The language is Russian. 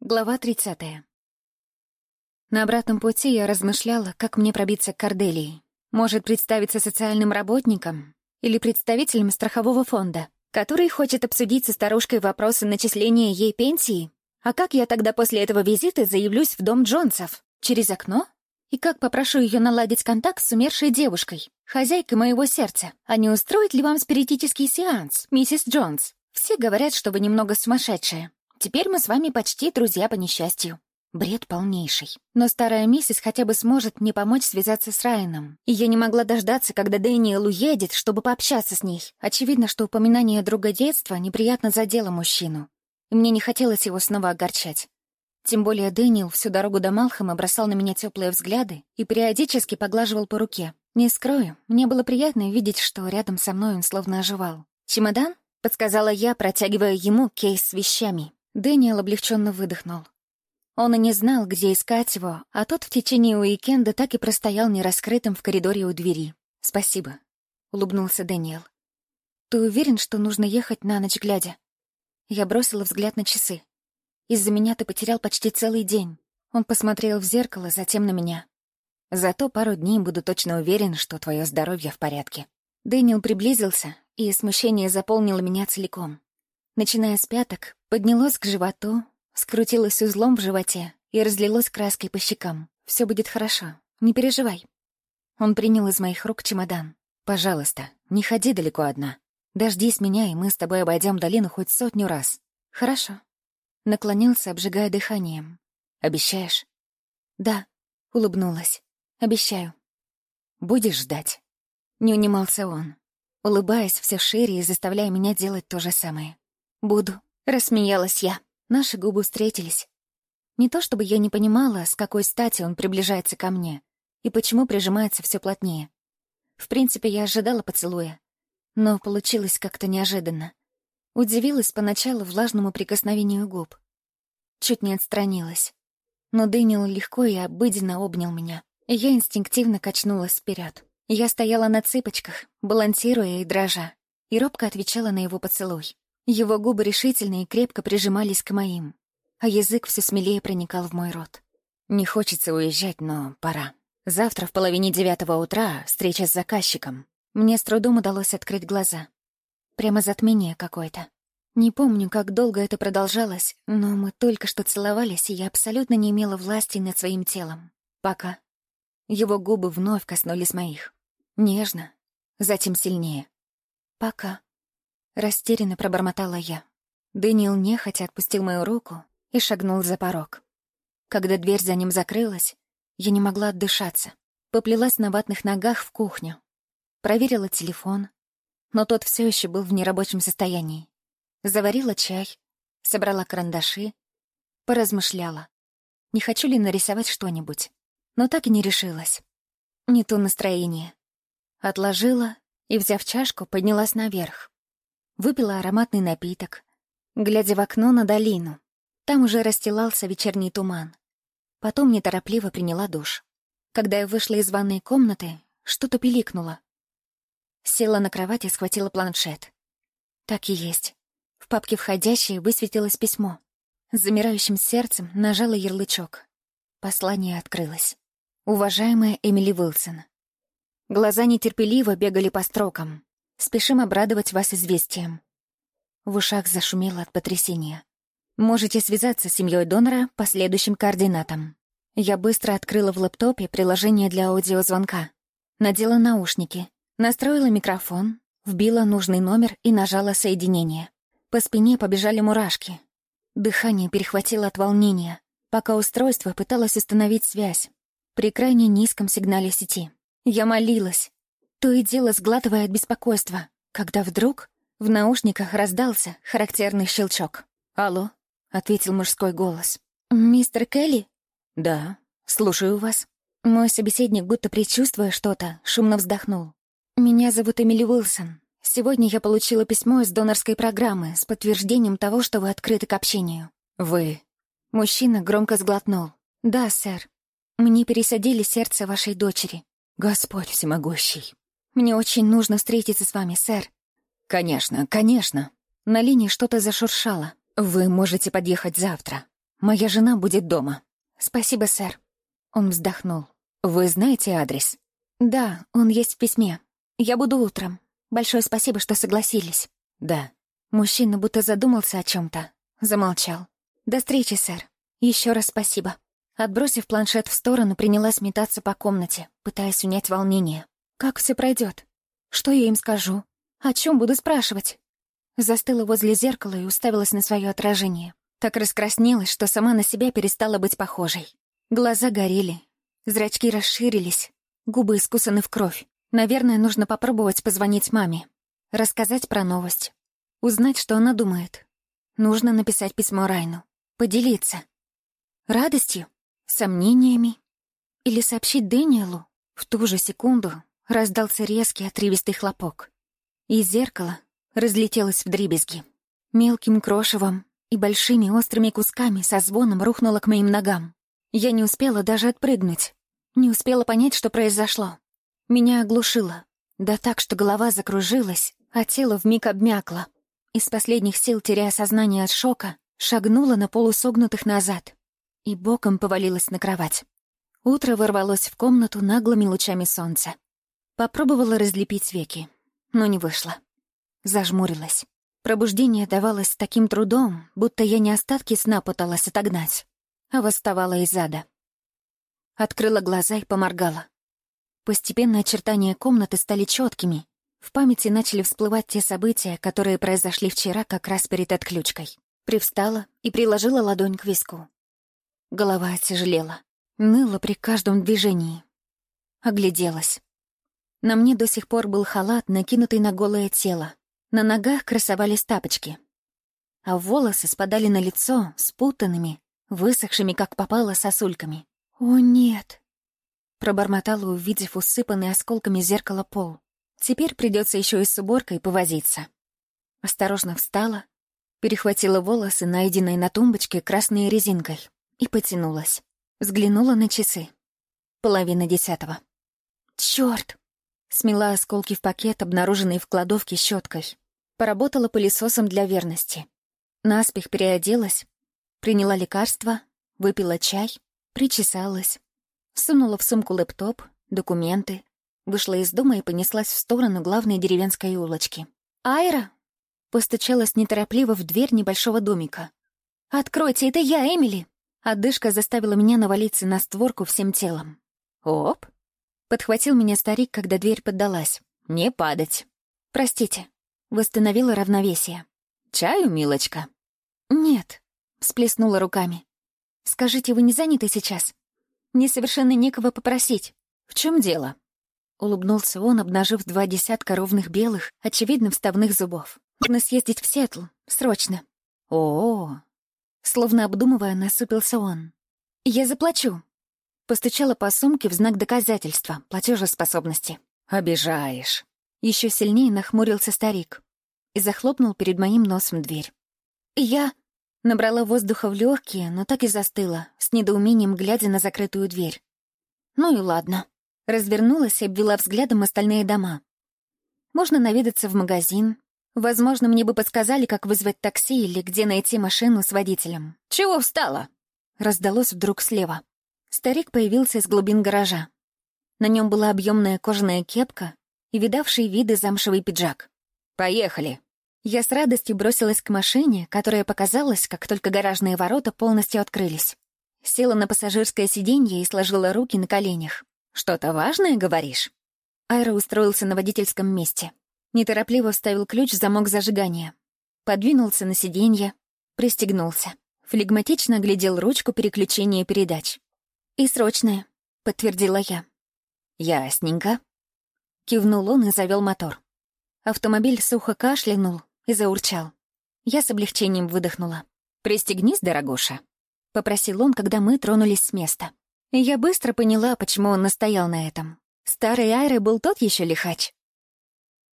Глава 30. На обратном пути я размышляла, как мне пробиться к Корделии. Может, представиться социальным работником или представителем страхового фонда, который хочет обсудить со старушкой вопросы начисления ей пенсии? А как я тогда после этого визита заявлюсь в дом Джонсов? Через окно? И как попрошу ее наладить контакт с умершей девушкой, хозяйкой моего сердца? А не устроит ли вам спиритический сеанс, миссис Джонс? Все говорят, что вы немного сумасшедшая. Теперь мы с вами почти друзья по несчастью. Бред полнейший. Но старая миссис хотя бы сможет мне помочь связаться с Райаном. И я не могла дождаться, когда Дэниел уедет, чтобы пообщаться с ней. Очевидно, что упоминание друга детства неприятно задело мужчину. И мне не хотелось его снова огорчать. Тем более Дэниел всю дорогу до Малхама бросал на меня теплые взгляды и периодически поглаживал по руке. Не скрою, мне было приятно видеть, что рядом со мной он словно оживал. «Чемодан?» — подсказала я, протягивая ему кейс с вещами. Дэниел облегченно выдохнул. Он и не знал, где искать его, а тот в течение уикенда так и простоял нераскрытым в коридоре у двери. «Спасибо», — улыбнулся Дэниел. «Ты уверен, что нужно ехать на ночь глядя?» Я бросила взгляд на часы. «Из-за меня ты потерял почти целый день». Он посмотрел в зеркало, затем на меня. «Зато пару дней буду точно уверен, что твое здоровье в порядке». Дэниел приблизился, и смущение заполнило меня целиком. Начиная с пяток, поднялось к животу, скрутилось узлом в животе и разлилось краской по щекам. Все будет хорошо, не переживай. Он принял из моих рук чемодан. «Пожалуйста, не ходи далеко одна. Дождись меня, и мы с тобой обойдем долину хоть сотню раз». «Хорошо». Наклонился, обжигая дыханием. «Обещаешь?» «Да», — улыбнулась. «Обещаю». «Будешь ждать?» Не унимался он, улыбаясь все шире и заставляя меня делать то же самое. «Буду», — рассмеялась я. Наши губы встретились. Не то чтобы я не понимала, с какой стати он приближается ко мне и почему прижимается все плотнее. В принципе, я ожидала поцелуя, но получилось как-то неожиданно. Удивилась поначалу влажному прикосновению губ. Чуть не отстранилась. Но Дэниел легко и обыденно обнял меня, и я инстинктивно качнулась вперед. Я стояла на цыпочках, балансируя и дрожа, и робко отвечала на его поцелуй. Его губы решительно и крепко прижимались к моим, а язык все смелее проникал в мой рот. Не хочется уезжать, но пора. Завтра в половине девятого утра встреча с заказчиком. Мне с трудом удалось открыть глаза. Прямо затмение какое-то. Не помню, как долго это продолжалось, но мы только что целовались, и я абсолютно не имела власти над своим телом. Пока. Его губы вновь коснулись моих. Нежно, затем сильнее. Пока. Растерянно пробормотала я. Дэниел нехотя отпустил мою руку и шагнул за порог. Когда дверь за ним закрылась, я не могла отдышаться. Поплелась на ватных ногах в кухню. Проверила телефон, но тот все еще был в нерабочем состоянии. Заварила чай, собрала карандаши, поразмышляла. Не хочу ли нарисовать что-нибудь, но так и не решилась. Не то настроение. Отложила и, взяв чашку, поднялась наверх. Выпила ароматный напиток, глядя в окно на долину. Там уже расстилался вечерний туман. Потом неторопливо приняла душ. Когда я вышла из ванной комнаты, что-то пиликнуло. Села на кровать и схватила планшет. Так и есть. В папке «Входящие» высветилось письмо. С замирающим сердцем нажала ярлычок. Послание открылось. «Уважаемая Эмили Уилсон». Глаза нетерпеливо бегали по строкам. Спешим обрадовать вас известием». В ушах зашумело от потрясения. «Можете связаться с семьей донора по следующим координатам». Я быстро открыла в лэптопе приложение для аудиозвонка. Надела наушники, настроила микрофон, вбила нужный номер и нажала соединение. По спине побежали мурашки. Дыхание перехватило от волнения, пока устройство пыталось установить связь при крайне низком сигнале сети. Я молилась, то и дело сглатывая от беспокойства, когда вдруг в наушниках раздался характерный щелчок. «Алло», — ответил мужской голос. «Мистер Келли?» «Да, слушаю вас». Мой собеседник, будто предчувствуя что-то, шумно вздохнул. «Меня зовут Эмили Уилсон. Сегодня я получила письмо из донорской программы с подтверждением того, что вы открыты к общению». «Вы...» Мужчина громко сглотнул. «Да, сэр. Мне пересадили сердце вашей дочери». «Господь всемогущий». Мне очень нужно встретиться с вами, сэр». «Конечно, конечно На линии что-то зашуршало. «Вы можете подъехать завтра». Моя жена будет дома». «Спасибо, сэр». Он вздохнул. «Вы знаете адрес?» «Да, он есть в письме. Я буду утром. Большое спасибо, что согласились». «Да». Мужчина будто задумался о чем то Замолчал. «До встречи, сэр. Еще раз спасибо». Отбросив планшет в сторону, принялась метаться по комнате, пытаясь унять волнение. Как все пройдет? Что я им скажу? О чем буду спрашивать? Застыла возле зеркала и уставилась на свое отражение. Так раскраснелась, что сама на себя перестала быть похожей. Глаза горели, зрачки расширились, губы искусаны в кровь. Наверное, нужно попробовать позвонить маме, рассказать про новость, узнать, что она думает. Нужно написать письмо Райну, поделиться. Радостью? Сомнениями? Или сообщить Дэниелу? В ту же секунду раздался резкий отрывистый хлопок. Из зеркала разлетелось в дребезги. Мелким крошевом и большими острыми кусками со звоном рухнуло к моим ногам. Я не успела даже отпрыгнуть. Не успела понять, что произошло. Меня оглушило. Да так, что голова закружилась, а тело вмиг обмякло. Из последних сил, теряя сознание от шока, шагнула на полусогнутых назад и боком повалилась на кровать. Утро ворвалось в комнату наглыми лучами солнца. Попробовала разлепить веки, но не вышло. Зажмурилась. Пробуждение давалось с таким трудом, будто я не остатки сна пыталась отогнать, а восставала из ада. Открыла глаза и поморгала. Постепенно очертания комнаты стали четкими. В памяти начали всплывать те события, которые произошли вчера как раз перед отключкой. Привстала и приложила ладонь к виску. Голова оттяжелела. Ныла при каждом движении. Огляделась. На мне до сих пор был халат, накинутый на голое тело. На ногах красовались тапочки. А волосы спадали на лицо спутанными, высохшими, как попало, сосульками. «О, нет!» Пробормотала, увидев усыпанный осколками зеркала пол. Теперь придется еще и с уборкой повозиться. Осторожно встала, перехватила волосы, найденные на тумбочке красной резинкой и потянулась. Взглянула на часы. Половина десятого. Чёрт! Смела осколки в пакет, обнаруженный в кладовке щеткой. Поработала пылесосом для верности. Наспех переоделась, приняла лекарства, выпила чай, причесалась. Сунула в сумку лэптоп, документы, вышла из дома и понеслась в сторону главной деревенской улочки. «Айра!» Постучалась неторопливо в дверь небольшого домика. «Откройте, это я, Эмили!» Отдышка заставила меня навалиться на створку всем телом. «Оп!» Подхватил меня старик, когда дверь поддалась. «Не падать!» «Простите». Восстановила равновесие. «Чаю, милочка?» «Нет», — всплеснула руками. «Скажите, вы не заняты сейчас? Мне совершенно некого попросить. В чем дело?» Улыбнулся он, обнажив два десятка ровных белых, очевидно, вставных зубов. «Нужно съездить в Сиэтл. Срочно». «О, Словно обдумывая, насупился он. «Я заплачу». Постучала по сумке в знак доказательства, платежеспособности. «Обижаешь». Еще сильнее нахмурился старик и захлопнул перед моим носом дверь. Я набрала воздуха в легкие, но так и застыла, с недоумением глядя на закрытую дверь. Ну и ладно. Развернулась и обвела взглядом остальные дома. Можно наведаться в магазин, Возможно, мне бы подсказали, как вызвать такси или где найти машину с водителем. «Чего встала?» Раздалось вдруг слева. Старик появился из глубин гаража. На нем была объемная кожаная кепка и видавший виды замшевый пиджак. «Поехали!» Я с радостью бросилась к машине, которая показалась, как только гаражные ворота полностью открылись. Села на пассажирское сиденье и сложила руки на коленях. «Что-то важное, говоришь?» Айра устроился на водительском месте. Неторопливо вставил ключ в замок зажигания. Подвинулся на сиденье, пристегнулся. Флегматично оглядел ручку переключения передач. «И срочное», — подтвердила я. «Ясненько». Кивнул он и завел мотор. Автомобиль сухо кашлянул и заурчал. Я с облегчением выдохнула. «Пристегнись, дорогуша», — попросил он, когда мы тронулись с места. Я быстро поняла, почему он настоял на этом. Старый Айры был тот еще лихач.